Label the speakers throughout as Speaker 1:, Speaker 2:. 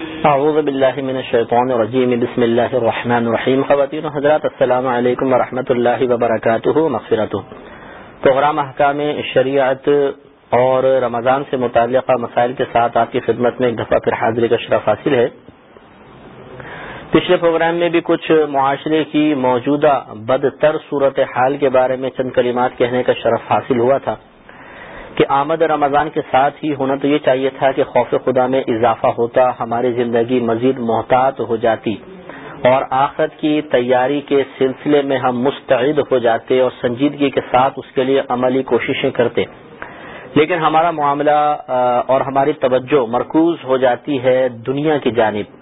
Speaker 1: اعوذ باللہ من الشیطان الرجیم. بسم اللہ الرحمن الرحیم. خواتین و حضرات، السلام علیکم ورحمۃ اللہ وبرکاتہ. مغفرت پروگرام احکام شریعت اور رمضان سے متعلقہ مسائل کے ساتھ آپ کی خدمت میں ایک دفعہ پھر حاضری کا شرف حاصل ہے۔ پچھلے پروگرام میں بھی کچھ معاشرے کی موجودہ بدتر صورت حال کے بارے میں چند کلمات کہنے کا شرف حاصل ہوا تھا۔ کہ آمد رمضان کے ساتھ ہی ہونا تو یہ چاہیے تھا کہ خوف خدا میں اضافہ ہوتا، ہماری زندگی مزید محتاط ہو جاتی اور آخرت کی تیاری کے سلسلے میں ہم مستعد ہو جاتے اور سنجیدگی کے ساتھ اس کے لیے عملی کوششیں کرتے۔ لیکن ہمارا معاملہ اور ہماری توجہ مرکوز ہو جاتی ہے دنیا کی جانب۔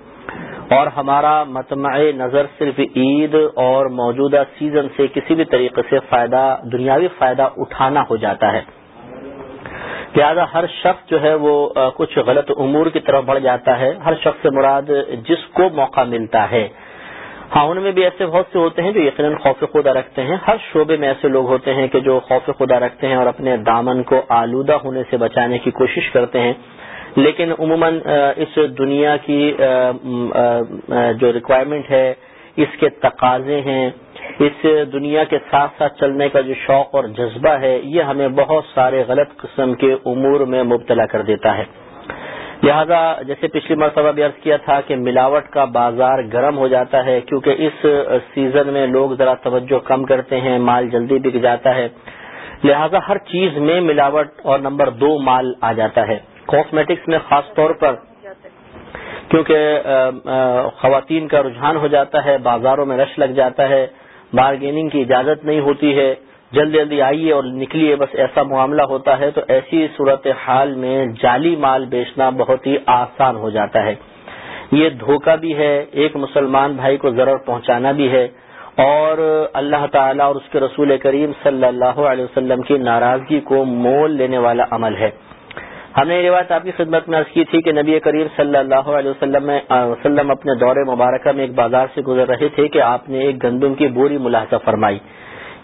Speaker 1: اور ہمارا متمع نظر صرف عید اور موجودہ سیزن سے کسی بھی طریقے سے فائدہ، دنیاوی فائدہ اٹھانا ہو جاتا ہے۔ لہٰذا ہر شخص جو ہے وہ کچھ غلط امور کی طرف بڑھ جاتا ہے۔ ہر شخص سے مراد جس کو موقع ملتا ہے۔ ہاں ان میں بھی ایسے بہت سے ہوتے ہیں جو یقیناً خوف خدا رکھتے ہیں۔ ہر شعبے میں ایسے لوگ ہوتے ہیں کہ جو خوف خدا رکھتے ہیں اور اپنے دامن کو آلودہ ہونے سے بچانے کی کوشش کرتے ہیں۔ لیکن عموماً اس دنیا کی جو ریکوائرمنٹ ہے، اس کے تقاضے ہیں۔ اس دنیا کے ساتھ ساتھ چلنے کا جو شوق اور جذبہ ہے، یہ ہمیں بہت سارے غلط قسم کے امور میں مبتلا کر دیتا ہے۔ لہذا جیسے پچھلی مرتبہ بھی عرض کیا تھا کہ ملاوٹ کا بازار گرم ہو جاتا ہے، کیونکہ اس سیزن میں لوگ ذرا توجہ کم کرتے ہیں، مال جلدی بک جاتا ہے۔ لہذا ہر چیز میں ملاوٹ اور نمبر دو مال آ جاتا ہے۔ کاسمیٹکس میں خاص طور پر کیونکہ خواتین کا رجحان ہو جاتا ہے، بازاروں میں رش لگ جاتا ہے۔ بارگیننگ کی اجازت نہیں ہوتی ہے۔ جلدی جلدی آئیے اور نکلیے، بس ایسا معاملہ ہوتا ہے تو ایسی صورت حال میں جعلی مال بیچنا بہت ہی آسان ہو جاتا ہے۔ یہ دھوکہ بھی ہے، ایک مسلمان بھائی کو ضرور پہنچانا بھی ہے اور اللہ تعالیٰ اور اس کے رسول کریم صلی اللہ علیہ وسلم کی ناراضگی کو مول لینے والا عمل ہے۔ ہم نے یہ روایت آپ کی خدمت میں عرض کی تھی کہ نبی کریم صلی اللہ علیہ وسلم وسلم اپنے دور مبارکہ میں ایک بازار سے گزر رہے تھے کہ آپ نے ایک گندم کی بری ملاحظہ فرمائی۔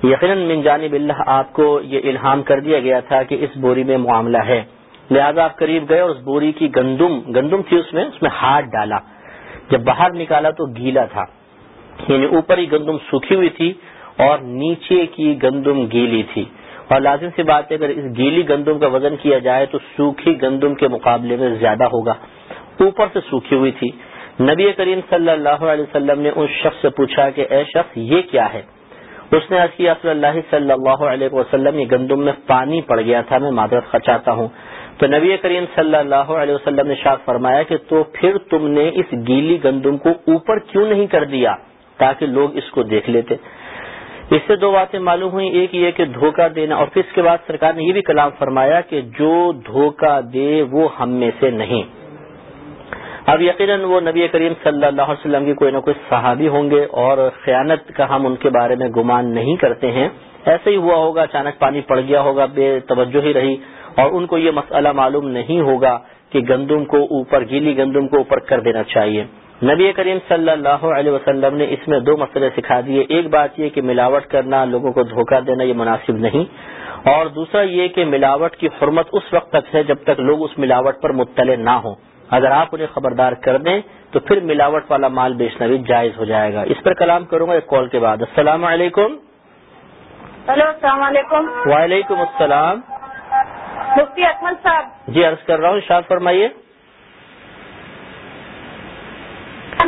Speaker 1: یقیناً من جانب اللہ آپ کو یہ الہام کر دیا گیا تھا کہ اس بوری میں معاملہ ہے۔ لہذا آپ قریب گئے اور اس بوری کی گندم گندم تھی اس میں اس میں ہاتھ ڈالا۔ جب باہر نکالا تو گیلا تھا۔ یعنی اوپر ہی گندم سوکھی ہوئی تھی اور نیچے کی گندم گیلی تھی۔ اور لازم سی بات ہے، اگر اس گیلی گندم کا وزن کیا جائے تو سوکھی گندم کے مقابلے میں زیادہ ہوگا۔ اوپر سے سوکھی ہوئی تھی۔ نبی کریم صلی اللہ علیہ وسلم نے اس شخص سے پوچھا کہ، اے شخص، یہ کیا ہے؟ اس نے عرض کیا صلی اللہ صلی اللہ علیہ وسلم، یہ گندم میں پانی پڑ گیا تھا، میں معذرت خچاتا ہوں۔ تو نبی کریم صلی اللہ علیہ وسلم نے شاخ فرمایا کہ، تو پھر تم نے اس گیلی گندم کو اوپر کیوں نہیں کر دیا تاکہ لوگ اس کو دیکھ لیتے؟ اس سے دو باتیں معلوم ہوئی ایک یہ کہ دھوکہ دینا، اور پھر اس کے بعد سرکار نے یہ بھی کلام فرمایا کہ جو دھوکہ دے وہ ہم میں سے نہیں۔ اب یقیناً وہ نبی کریم صلی اللہ علیہ وسلم کی کوئی نہ کوئی صحابی ہوں گے اور خیانت کا ہم ان کے بارے میں گمان نہیں کرتے ہیں۔ ایسے ہی ہوا ہوگا، اچانک پانی پڑ گیا ہوگا، بے توجہ ہی رہی۔ اور ان کو یہ مسئلہ معلوم نہیں ہوگا کہ گندم کو اوپر، گیلی گندم کو اوپر کر دینا چاہیے۔ نبی کریم صلی اللہ علیہ وسلم نے اس میں دو مسئلے سکھا دیے۔ ایک بات یہ کہ ملاوٹ کرنا لوگوں کو دھوکہ دینا یہ مناسب نہیں۔ اور دوسرا یہ کہ ملاوٹ کی حرمت اس وقت تک ہے جب تک لوگ اس ملاوٹ پر مطلع نہ ہوں۔ اگر آپ انہیں خبردار کر دیں تو پھر ملاوٹ والا مال بیچنا بھی جائز ہو جائے گا۔ اس پر کلام کروں گا ایک کال کے بعد۔ السلام علیکم۔
Speaker 2: ہلو السلام علیکم۔
Speaker 1: وعلیکم السلام۔
Speaker 2: مفتی اکمل صاحب۔
Speaker 1: جی عرض کر رہا ہوں شاد فرمائیے۔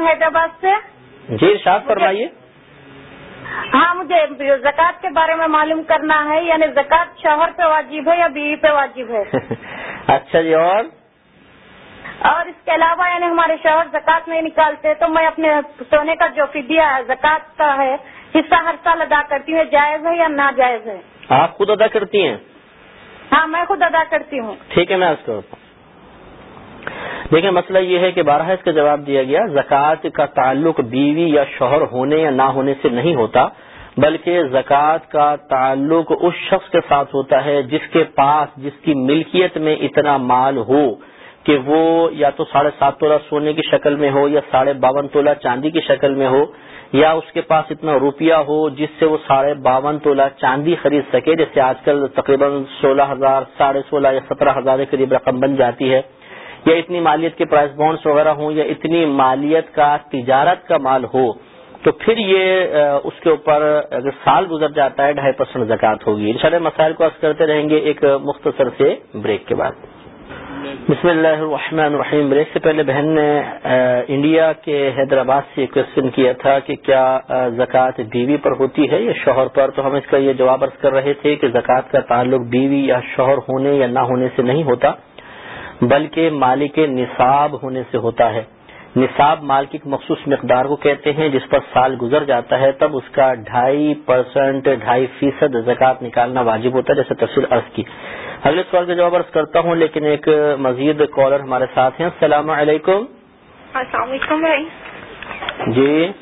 Speaker 2: حیدرآباد سے؟
Speaker 1: جی ارشاد فرمائیے۔
Speaker 2: ہاں مجھے زکوٰۃ کے بارے میں معلوم کرنا ہے یعنی زکوٰۃ شوہر پہ واجب ہے یا بیوی پہ واجب ہے؟
Speaker 1: اچھا جی اور؟
Speaker 2: اور اس کے علاوہ یعنی ہمارے شوہر زکوٰۃ نہیں نکالتے تو میں اپنے سونے کا جو فدیہ ہے زکوٰۃ کا ہے حصہ ہر سال ادا کرتی ہوں جائز ہے یا ناجائز ہے؟
Speaker 1: آپ خود ادا کرتی ہیں؟
Speaker 2: ہاں میں خود ادا کرتی ہوں۔
Speaker 1: ٹھیک ہے میں کرتا ہوں۔ لیکن مسئلہ یہ ہے کہ بارہ اس کا جواب دیا گیا، زکوٰۃ کا تعلق بیوی یا شوہر ہونے یا نہ ہونے سے نہیں ہوتا، بلکہ زکوٰۃ کا تعلق اس شخص کے ساتھ ہوتا ہے جس کے پاس، جس کی ملکیت میں اتنا مال ہو کہ وہ یا تو ساڑھے سات تولہ سونے کی شکل میں ہو یا ساڑھے باون تولہ چاندی کی شکل میں ہو، یا اس کے پاس اتنا روپیہ ہو جس سے وہ ساڑھے باون تولہ چاندی خرید سکے، جیسے آج کل تقریباً سولہ ہزار، ساڑھے سولہ یا سترہ ہزار کے قریب رقم بن جاتی ہے۔ یا اتنی مالیت کے پرائز بانڈس وغیرہ ہوں یا اتنی مالیت کا تجارت کا مال ہو، تو پھر یہ اس کے اوپر اگر سال گزر جاتا ہے، ڈھائی پرسینٹ زکات ہوگی۔ ان شاء مسائل کو عرض کرتے رہیں گے ایک مختصر سے بریک کے بعد۔ بسم اللہ الرحمن الرحیم۔ بریک سے پہلے بہن نے انڈیا کے حیدرآباد سے کوشچن کیا تھا کہ کیا زکوٰۃ بیوی پر ہوتی ہے یا شوہر پر؟ تو ہم اس کا یہ جواب عرض کر رہے تھے کہ زکوٰۃ کا تعلق بیوی یا شوہر ہونے یا نہ ہونے سے نہیں ہوتا۔ بلکہ مالک نصاب ہونے سے ہوتا ہے۔ نصاب مال کی مخصوص مقدار کو کہتے ہیں جس پر سال گزر جاتا ہے تب اس کا ڈھائی پرسینٹ ڈھائی فیصد زکوٰۃ نکالنا واجب ہوتا ہے جیسے تفصیل عرض کی۔ اگلے سوال کا جواب عرض کرتا ہوں لیکن ایک مزید کالر ہمارے ساتھ ہیں۔ السلام علیکم۔
Speaker 3: السلام علیکم بھائی۔
Speaker 1: جی۔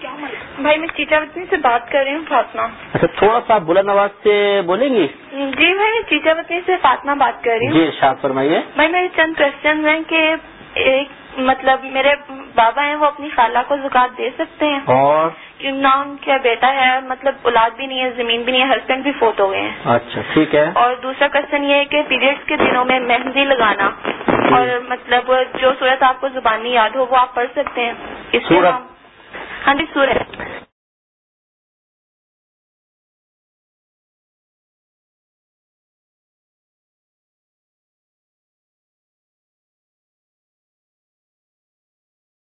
Speaker 3: بھائی میں چیچا وطنی سے بات کر رہی ہوں فاطمہ۔
Speaker 1: اچھا تھوڑا سا بلند آواز سے بولیں گی؟
Speaker 3: جی بھائی میں چیچا وطنی سے فاطمہ بات کر رہی ہوں۔
Speaker 1: جی ارشاد فرمائیے۔
Speaker 3: بھائی میرے چند کوشچن ہیں کہ ایک مطلب میرے بابا ہیں وہ اپنی خالہ کو زکات دے سکتے ہیں۔
Speaker 1: اور؟
Speaker 3: نہ ان کا بیٹا ہے مطلب اولاد بھی نہیں ہے زمین بھی نہیں ہے ہسبینڈ بھی فوت ہو گئے ہیں۔
Speaker 1: اچھا ٹھیک ہے۔
Speaker 3: اور دوسرا کوشچن یہ ہے کہ پیریڈس کے دنوں میں مہندی لگانا۔ اور مطلب جو صورت آپ کو زبانی یاد ہو وہ آپ پڑھ سکتے ہیں۔ اس ہاں جی سورت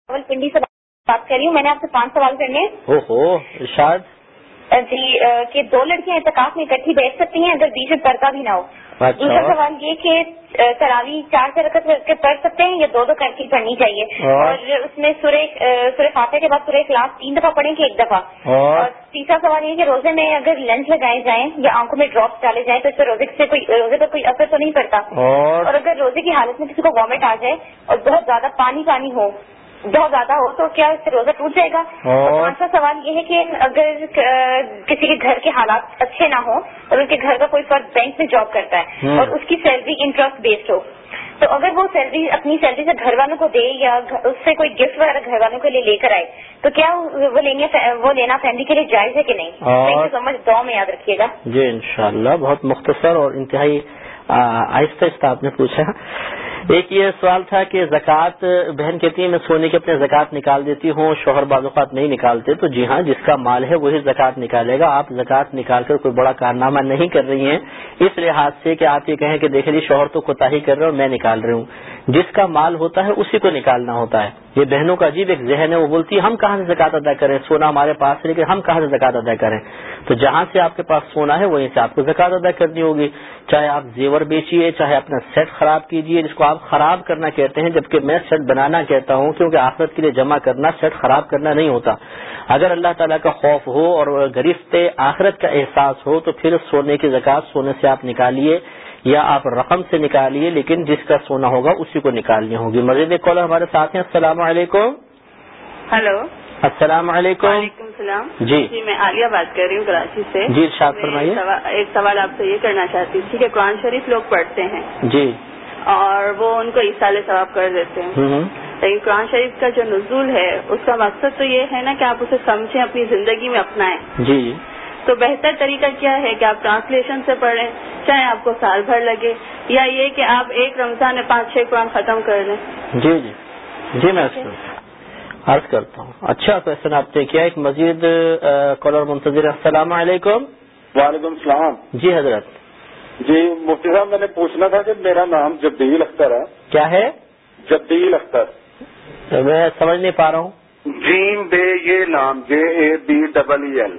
Speaker 2: پنڈی سے بات کر رہی ہوں میں نے آپ سے پانچ سوال کرنے
Speaker 1: ارشاد
Speaker 2: جی کہ دو لڑکیاں اعتکاف میں اکٹھی بیٹھ سکتی ہیں اگر بیچ میں پردہ بھی نہ ہو۔ دوسرا سوال یہ کہ تراوی چار سے رکت کر کے پڑھ سکتے ہیں یا دو دو کر کے پڑھنی چاہیے اور اس میں سورہ سورہ فاتح کے بعد سورہ کلاس تین دفعہ پڑھیں گے ایک دفعہ اور تیسرا سوال یہ کہ روزے میں اگر لنچ لگائے جائیں یا آنکھوں میں ڈراپس ڈالے جائیں تو اس سے روزے سے کوئی روزے پر کوئی اثر تو نہیں پڑتا اور اگر روزے کی حالت میں کسی کو وامٹ آ جائے اور بہت زیادہ پانی پانی ہو بہت زیادہ ہو تو کیا اس سے روزہ ٹوٹ جائے گا؟ پانچواں سوال یہ ہے کہ اگر کسی کے گھر کے حالات اچھے نہ ہوں اور ان کے گھر کا کوئی فرد بینک میں جاب کرتا ہے اور اس کی سیلری انٹرسٹ بیسڈ ہو تو اگر وہ سیلری اپنی سیلری سے گھر والوں کو دے یا اس سے کوئی گفٹ وغیرہ گھر والوں کے لیے لے کر آئے تو کیا وہ لینا فیملی کے لیے جائز ہے کہ نہیں؟ سمجھ دو میں یاد رکھیے گا۔
Speaker 1: جی انشاءاللہ بہت مختصر اور انتہائی آہستہ آہستہ آپ نے پوچھا۔ ایک یہ سوال تھا کہ زکوٰۃ، بہن کہتی ہے میں سونے کے اپنے زکوٰۃ نکال دیتی ہوں، شوہر بعض اوقات نہیں نکالتے، تو جی ہاں جس کا مال ہے وہی زکوٰۃ نکالے گا۔ آپ زکوٰۃ نکال کر کوئی بڑا کارنامہ نہیں کر رہی ہیں، اس لحاظ سے کہ آپ یہ کہیں کہ دیکھیں جی شوہر تو کوتا ہی کر رہے اور میں نکال رہی ہوں۔ جس کا مال ہوتا ہے، اسی کو نکالنا ہوتا ہے۔ یہ بہنوں کا عجیب ایک ذہن ہے، وہ بولتی ہے ہم کہاں سے زکات ادا کریں؟ سونا ہمارے پاس ہے لیکن ہم کہاں سے زکات ادا کریں؟ تو جہاں سے آپ کے پاس سونا ہے، وہیں سے آپ کو زکات ادا کرنی ہوگی۔ چاہے آپ زیور بیچیے، چاہے اپنا سیٹ خراب کیجیے، جس کو آپ خراب کرنا کہتے ہیں جبکہ میں سیٹ بنانا کہتا ہوں کیونکہ آخرت کے لیے جمع کرنا سیٹ خراب کرنا نہیں ہوتا۔ اگر اللہ تعالیٰ کا خوف ہو اور گرفت آخرت کا احساس ہو تو پھر سونے کی زکات سونے سے آپ نکالیے یا آپ رقم سے نکالیے لیکن جس کا سونا ہوگا اسی کو نکالنی ہوگی۔ مزید کالر ہمارے ساتھ ہیں۔ السلام علیکم۔
Speaker 3: ہلو۔
Speaker 1: السلام علیکم۔
Speaker 3: وعلیکم السلام۔
Speaker 1: جی۔
Speaker 3: جی میں عالیہ بات کر رہی ہوں کراچی سے۔
Speaker 1: جی فرمائیے۔
Speaker 3: ایک سوال آپ سے یہ کرنا چاہتی تھی کہ قرآن شریف لوگ پڑھتے ہیں۔
Speaker 1: جی۔
Speaker 3: اور وہ ان کو عیسال ثواب کر دیتے ہیں۔ لیکن قرآن شریف کا جو نزول ہے اس کا مقصد تو یہ ہے نا کہ آپ اسے سمجھیں اپنی زندگی میں اپنائیں۔
Speaker 1: جی۔
Speaker 3: تو بہتر طریقہ کیا ہے کہ آپ ٹرانسلیشن سے پڑھیں چاہے آپ کو سال بھر لگے یا یہ کہ آپ ایک رمضان میں پانچ چھ قرآن ختم کر لیں۔
Speaker 1: جی جی۔ جی میں عرض کرتا ہوں۔ اچھا کوشچن آپ نے کیا ایک مزید کالر منتظر السلام علیکم۔
Speaker 4: وعلیکم السلام۔
Speaker 1: جی حضرت۔
Speaker 4: جی مفتی صاحب میں نے پوچھنا تھا کہ میرا نام جبدیل اختر ہے۔
Speaker 1: کیا ہے؟
Speaker 4: جبدیل اختر۔
Speaker 1: میں سمجھ نہیں پا رہا ہوں۔
Speaker 4: جیم بے یہ نام J A B double E L.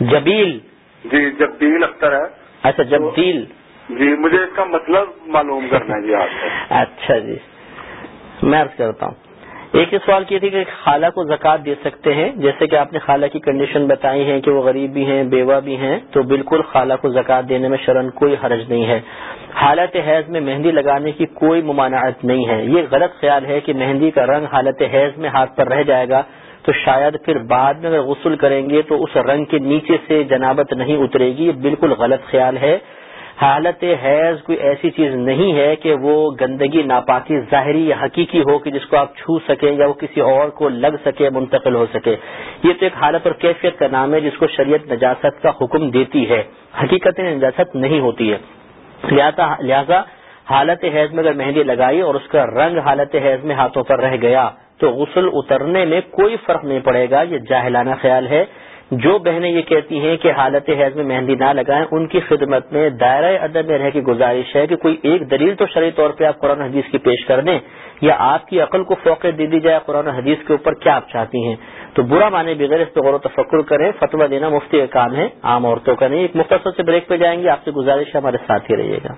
Speaker 1: Jabeel.
Speaker 4: جی جبدیل اختر ہے۔
Speaker 1: اچھا جبدیل۔
Speaker 4: جی مجھے اس کا مطلب معلوم کرنا ہے جی آپ
Speaker 1: اچھا جی میں عرض کرتا ہوں۔ ایک ہی سوال کی تھی کہ خالہ کو زکوٰۃ دے سکتے ہیں؟ جیسے کہ آپ نے خالہ کی کنڈیشن بتائی ہے کہ وہ غریب بھی ہیں، بیوہ بھی ہیں، تو بالکل خالہ کو زکوٰۃ دینے میں شرن کوئی حرج نہیں ہے۔ حالت حیض میں مہندی لگانے کی کوئی ممانعت نہیں ہے۔ یہ غلط خیال ہے کہ مہندی کا رنگ حالت حیض میں ہاتھ پر رہ جائے گا، تو شاید پھر بعد میں اگر غسل کریں گے تو اس رنگ کے نیچے سے جنابت نہیں اترے گی۔ یہ بالکل غلط خیال ہے۔ حالت حیض کوئی ایسی چیز نہیں ہے کہ وہ گندگی ناپاکی ظاہری یا حقیقی ہو کہ جس کو آپ چھو سکیں یا وہ کسی اور کو لگ سکے، منتقل ہو سکے۔ یہ تو ایک حالت اور کیفیت کا نام ہے جس کو شریعت نجاست کا حکم دیتی ہے۔ حقیقت نجاست نہیں ہوتی ہے۔ لہذا حالت حیض میں اگر مہندی لگائی اور اس کا رنگ حالت حیض میں ہاتھوں پر رہ گیا تو غسل اترنے میں کوئی فرق نہیں پڑے گا۔ یہ جاہلانہ خیال ہے۔ جو بہنیں یہ کہتی ہیں کہ حالت حیض میں مہندی نہ لگائیں، ان کی خدمت میں دائرہ ادب میں رہ کی گزارش ہے کہ کوئی ایک دلیل تو شرعی طور پہ آپ قرآن حدیث کی پیش کر دیں، یا آپ کی عقل کو فوق دے دی جائے قرآن حدیث کے اوپر کیا آپ چاہتی ہیں۔ تو برا معنی بغیر اس پہ غور و تفکر کریں، فتویٰ دینا مفتی کا کام ہے، عام عورتوں کا نہیں، ایک مختصر سے بریک پہ جائیں گے، آپ سے گزارش ہے، ہمارے ساتھ ہی رہیے گا۔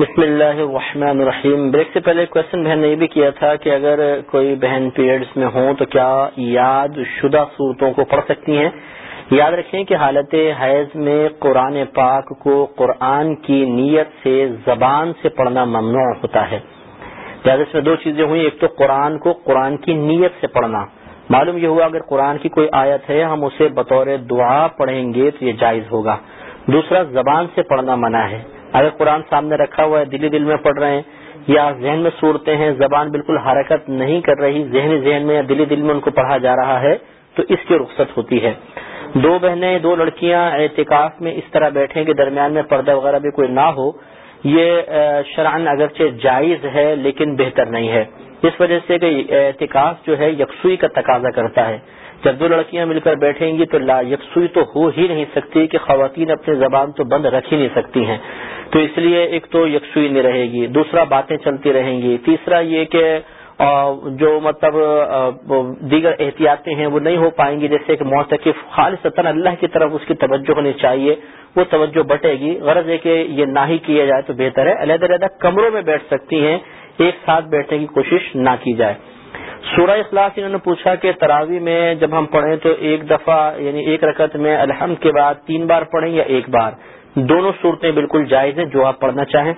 Speaker 1: بسم اللہ الرحمن الرحیم۔ بریک سے پہلے کوشچن بہن نے یہ بھی کیا تھا کہ اگر کوئی بہن پیریڈز میں ہوں تو کیا یاد شدہ صورتوں کو پڑھ سکتی ہیں؟ یاد رکھیں کہ حالت حیض میں قرآن پاک کو قرآن کی نیت سے زبان سے پڑھنا ممنوع ہوتا ہے۔ لہٰذا اس میں دو چیزیں ہوئی ایک تو قرآن کو قرآن کی نیت سے پڑھنا۔ معلوم یہ ہوا اگر قرآن کی کوئی آیت ہے، ہم اسے بطور دعا پڑھیں گے تو یہ جائز ہوگا۔ دوسرا، زبان سے پڑھنا منع ہے۔ اگر قرآن سامنے رکھا ہوا ہے، دلی دل میں پڑھ رہے ہیں، یا ذہن میں صورتیں ہیں، زبان بالکل حرکت نہیں کر رہی، ذہنی ذہن میں یا دلی دل میں ان کو پڑھا جا رہا ہے، تو اس کی رخصت ہوتی ہے۔ دو بہنیں، دو لڑکیاں اعتکاف میں اس طرح بیٹھیں کہ درمیان میں پردہ وغیرہ بھی کوئی نہ ہو، یہ شرعن اگرچہ جائز ہے لیکن بہتر نہیں ہے۔ اس وجہ سے کہ اعتکاف جو ہے، یکسوئی کا تقاضا کرتا ہے۔ جب دو لڑکیاں مل کر بیٹھیں گی تو لا یکسوئی تو ہو ہی نہیں سکتی کہ خواتین اپنی زبان تو بند رکھ ہی نہیں سکتی ہیں۔ تو اس لیے ایک تو یکسوئی نہیں رہے گی، دوسرا باتیں چلتی رہیں گی، تیسرا یہ کہ جو مطلب دیگر احتیاطیں ہیں وہ نہیں ہو پائیں گی، جیسے کہ موتقف خالص اللہ کی طرف اس کی توجہ ہونی چاہیے، وہ توجہ بٹے گی۔ غرض ہے کہ یہ نہ ہی کیا جائے تو بہتر ہے۔ علیحدہ علیحدہ کمروں میں بیٹھ سکتی ہیں، ایک ساتھ بیٹھنے کی کوشش نہ کی جائے۔ سورہ اخلاص انہوں نے پوچھا کہ تراوی میں جب ہم پڑھیں تو ایک دفعہ یعنی ایک رکعت میں الحمد کے بعد تین بار پڑھیں یا ایک بار؟ دونوں صورتیں بالکل جائز ہیں جو آپ پڑھنا چاہیں۔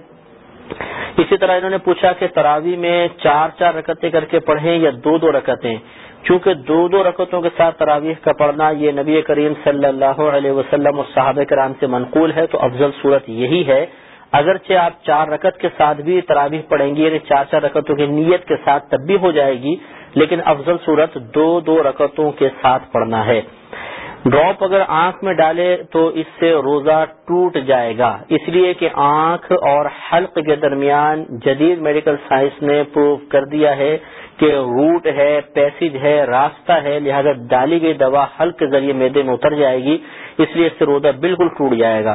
Speaker 1: اسی طرح انہوں نے پوچھا کہ تراوی میں چار چار رکتیں کر کے پڑھیں یا دو دو رکتیں چونکہ دو دو رکتوں کے ساتھ تراویح کا پڑھنا یہ نبی کریم صلی اللہ علیہ وسلم اور صحابہ کرام سے منقول ہے تو افضل صورت یہی ہے۔ اگرچہ آپ چار رکت کے ساتھ بھی تراویح پڑھیں گے یعنی چار چار رکتوں کی نیت کے ساتھ تب بھی ہو جائے گی، لیکن افضل صورت دو دو رکتوں کے ساتھ پڑھنا ہے۔ ڈراپ اگر آنکھ میں ڈالے تو اس سے روزہ ٹوٹ جائے گا۔ اس لیے کہ آنکھ اور حلق کے درمیان جدید میڈیکل سائنس نے پروو کر دیا ہے کہ روٹ ہے، پیسج ہے، راستہ ہے، لہذا ڈالی گئی دوا حلق کے ذریعے میدے میں اتر جائے گی، اس لیے اس سے روزہ بالکل ٹوٹ جائے گا۔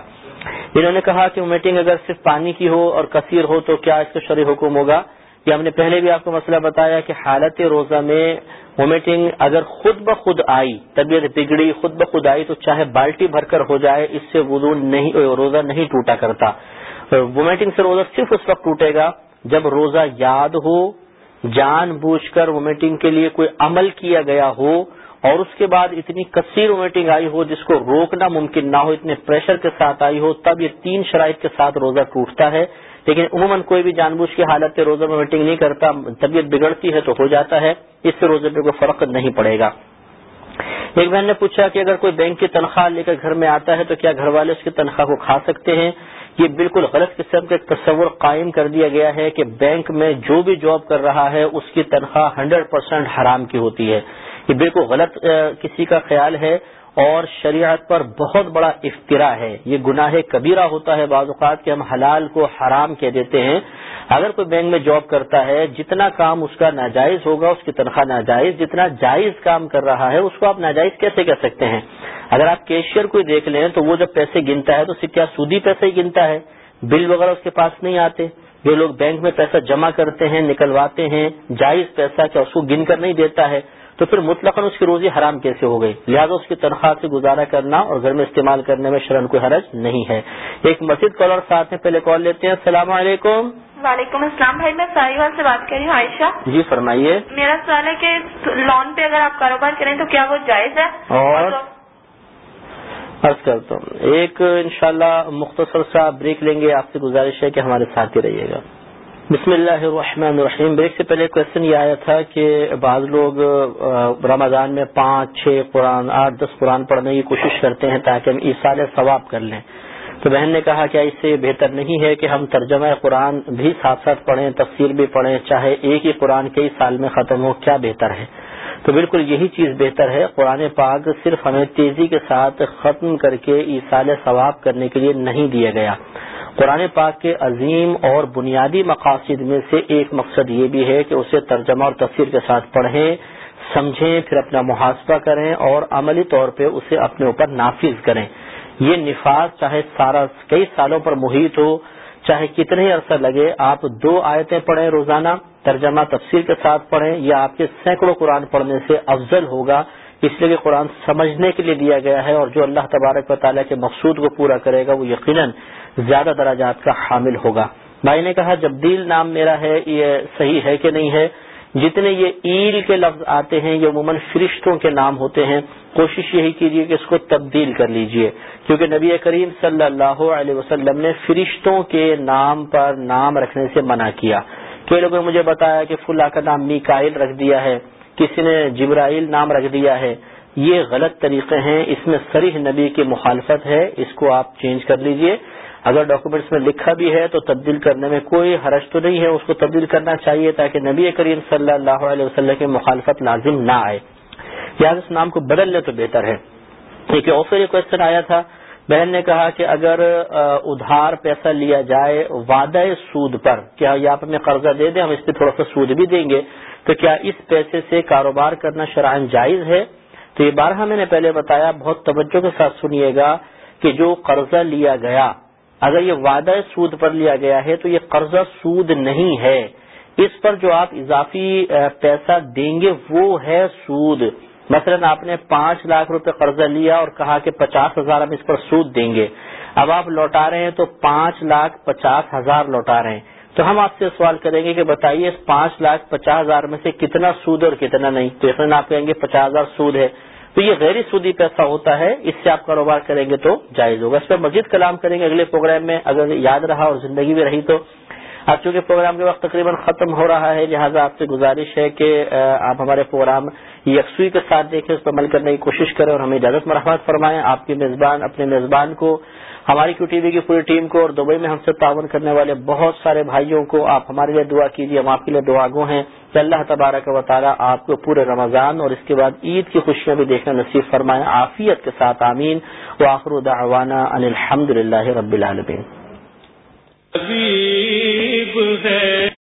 Speaker 1: انہوں نے کہا کہ میٹنگ اگر صرف پانی کی ہو اور کثیر ہو تو کیا اس کا شرح حکم ہوگا؟ یہ ہم نے پہلے بھی آپ کو مسئلہ بتایا کہ حالت روزہ میں وومیٹنگ اگر خود بخود آئی، طبیعت بگڑی، خود بخود آئی تو چاہے بالٹی بھر کر ہو جائے، اس سے وضو نہیں، روزہ نہیں ٹوٹا کرتا۔ وومیٹنگ سے روزہ صرف اس وقت ٹوٹے گا جب روزہ یاد ہو، جان بوجھ کر وومیٹنگ کے لیے کوئی عمل کیا گیا ہو اور اس کے بعد اتنی کثیر وومیٹنگ آئی ہو جس کو روکنا ممکن نہ ہو، اتنے پریشر کے ساتھ آئی ہو، تب یہ تین شرائط کے ساتھ روزہ ٹوٹتا ہے۔ لیکن عموماً کوئی بھی جان بوجھ کی حالت روزہ میں میٹنگ نہیں کرتا، طبیعت بگڑتی ہے تو ہو جاتا ہے، اس سے روزے پہ کوئی فرق نہیں پڑے گا۔ ایک بہن نے پوچھا کہ اگر کوئی بینک کی تنخواہ لے کر گھر میں آتا ہے تو کیا گھر والے اس کی تنخواہ کو کھا سکتے ہیں؟ یہ بالکل غلط قسم کا تصور قائم کر دیا گیا ہے کہ بینک میں جو بھی جاب کر رہا ہے، اس کی تنخواہ ہنڈریڈ پرسینٹ حرام کی ہوتی ہے۔ یہ بالکل غلط کسی کا خیال ہے اور شریعت پر بہت بڑا افطرا ہے۔ یہ گناہ کبیرہ ہوتا ہے۔ بعض اوقات کہ ہم حلال کو حرام کہہ دیتے ہیں۔ اگر کوئی بینک میں جاب کرتا ہے، جتنا کام اس کا ناجائز ہوگا، اس کی تنخواہ ناجائز، جتنا جائز کام کر رہا ہے، اس کو آپ ناجائز کیسے کہہ سکتے ہیں؟ اگر آپ کیشیئر کو دیکھ لیں تو وہ جب پیسے گنتا ہے تو کیا سودی پیسے ہی گنتا ہے؟ بل وغیرہ اس کے پاس نہیں آتے۔ جو لوگ بینک میں پیسہ جمع کرتے ہیں، نکلواتے ہیں، جائز پیسہ کیا اس کو گن کر نہیں دیتا ہے؟ تو پھر مطلق اس کی روزی حرام کیسے ہو گئی؟ لہٰذا اس کی تنخواہ سے گزارا کرنا اور گھر میں استعمال کرنے میں شرن کوئی حرج نہیں ہے۔ ایک مسجد کالر ساتھ میں پہلے کال لیتے ہیں۔ السلام علیکم۔
Speaker 3: وعلیکم السلام بھائی میں ساحل سے بات کر رہی ہوں عائشہ۔
Speaker 1: جی فرمائیے۔
Speaker 3: میرا سوال ہے کہ لون پہ اگر آپ کاروبار کریں تو کیا وہ جائز ہے؟
Speaker 1: اور عرض کرتا ہوں ایک انشاءاللہ مختصر سا بریک لیں گے۔ آپ سے گزارش ہے کہ ہمارے ساتھ ہی رہیے گا۔ بسم اللہ الرحمن الرحیم۔ بریک سے پہلے کوشچن یہ آیا تھا کہ بعض لوگ رمضان میں پانچ، چھ قرآن، آٹھ، دس قرآن پڑھنے کی کوشش کرتے ہیں تاکہ ہم ایسال ثواب کر لیں۔ تو بہن نے کہا کہ اس سے بہتر نہیں ہے کہ ہم ترجمہ قرآن بھی ساتھ ساتھ پڑھیں، تفسیر بھی پڑھیں، چاہے ایک ہی قرآن کئی سال میں ختم ہو، کیا بہتر ہے؟ تو بالکل یہی چیز بہتر ہے۔ قرآن پاک صرف ہمیں تیزی کے ساتھ ختم کر کے ایسال ثواب کرنے کے لیے نہیں دیا گیا۔ قرآن پاک کے عظیم اور بنیادی مقاصد میں سے ایک مقصد یہ بھی ہے کہ اسے ترجمہ اور تفسیر کے ساتھ پڑھیں، سمجھیں، پھر اپنا محاسبہ کریں اور عملی طور پہ اسے اپنے اوپر نافذ کریں۔ یہ نفاذ چاہے سارا، کئی سالوں پر محیط ہو، چاہے کتنے ہی عرصہ لگے، آپ دو آیتیں پڑھیں روزانہ، ترجمہ تفسیر کے ساتھ پڑھیں یا آپ کے سینکڑوں قرآن پڑھنے سے افضل ہوگا۔ اس لیے کہ قرآن سمجھنے کے لیے دیا گیا ہے اور جو اللہ تبارک و تعالیٰ کے مقصود کو پورا کرے گا وہ یقیناً زیادہ دراجات کا حامل ہوگا۔ بھائی نے کہا جبدیل نام میرا ہے، یہ صحیح ہے کہ نہیں ہے؟ جتنے یہ ایل کے لفظ آتے ہیں، یہ عموماً فرشتوں کے نام ہوتے ہیں۔ کوشش یہی کیجیے کہ اس کو تبدیل کر لیجیے۔ کیونکہ نبی کریم صلی اللہ علیہ وسلم نے فرشتوں کے نام پر نام رکھنے سے منع کیا۔ کئی لوگوں نے مجھے بتایا کہ فلاں کا نام میکائل رکھ دیا ہے۔ کسی نے جبرائیل نام رکھ دیا ہے، یہ غلط طریقے ہیں، اس میں سریح نبی کی مخالفت ہے، اس کو آپ چینج کر لیجیے۔ اگر ڈاکومنٹس میں لکھا بھی ہے تو تبدیل کرنے میں کوئی حرج تو نہیں ہے، اس کو تبدیل کرنا چاہیے تاکہ نبی کریم صلی اللہ علیہ وسلم کی مخالفت لازم نہ آئے۔ لہٰذا اس نام کو بدل لے تو بہتر ہے۔ ایک اور پھر کوشچن آیا تھا، بہن نے کہا کہ اگر ادھار پیسہ لیا جائے وعدہ سود پر، کیا یہ آپ ہمیں قرضہ دے دیں، ہم اس پہ تھوڑا سا سود بھی دیں گے۔ تو کیا اس پیسے سے کاروبار کرنا شرائن جائز ہے؟ تو یہ بارہ میں نے پہلے بتایا، بہت توجہ کے ساتھ سنیے گا کہ جو قرضہ لیا گیا، اگر یہ وعدہ سود پر لیا گیا ہے تو یہ قرضہ سود نہیں ہے۔ اس پر جو آپ اضافی پیسہ دیں گے وہ ہے سود۔ مثلا آپ نے پانچ لاکھ روپے قرضہ لیا اور کہا کہ پچاس ہزار ہم اس پر سود دیں گے۔ اب آپ لوٹا رہے ہیں تو پانچ لاکھ پچاس ہزار لوٹا رہے ہیں۔ تو ہم آپ سے سوال کریں گے کہ بتائیے اس پانچ لاکھ پچاس ہزار میں سے کتنا سود اور کتنا نہیں؟ تو اس میں آپ کہیں گے پچاس ہزار سود ہے۔ تو یہ غیر سودی پیسہ ہوتا ہے، اس سے آپ کاروبار کریں گے تو جائز ہوگا۔ اس پہ مزید کلام کریں گے اگلے پروگرام میں۔ اگر یاد رہا اور زندگی میں رہی تو اب چونکہ پروگرام کے وقت تقریباً ختم ہو رہا ہے، لہٰذا آپ سے گزارش ہے کہ آپ ہمارے پروگرام یکسوئی کے ساتھ دیکھیں، اس پر عمل کرنے کی کوشش کریں اور ہمیں اجازت مرحمت فرمائیں، آپ کے میزبان، اپنے میزبان کو، ہماری کیو ٹی وی کی پوری ٹیم کو اور دبئی میں ہم سے تعاون کرنے والے بہت سارے بھائیوں کو آپ ہمارے لیے دعا کیجیے، ہم آپ کے لیے دعا گو ہیں کہ اللہ تبارک و تعالیٰ آپ کو پورے رمضان اور اس کے بعد عید کی خوشیاں بھی دیکھنا نصیب فرمائیں عافیت کے ساتھ، آمین۔ و آخر دعوانا ان الحمد للہ رب العالمین۔ غریب ہے۔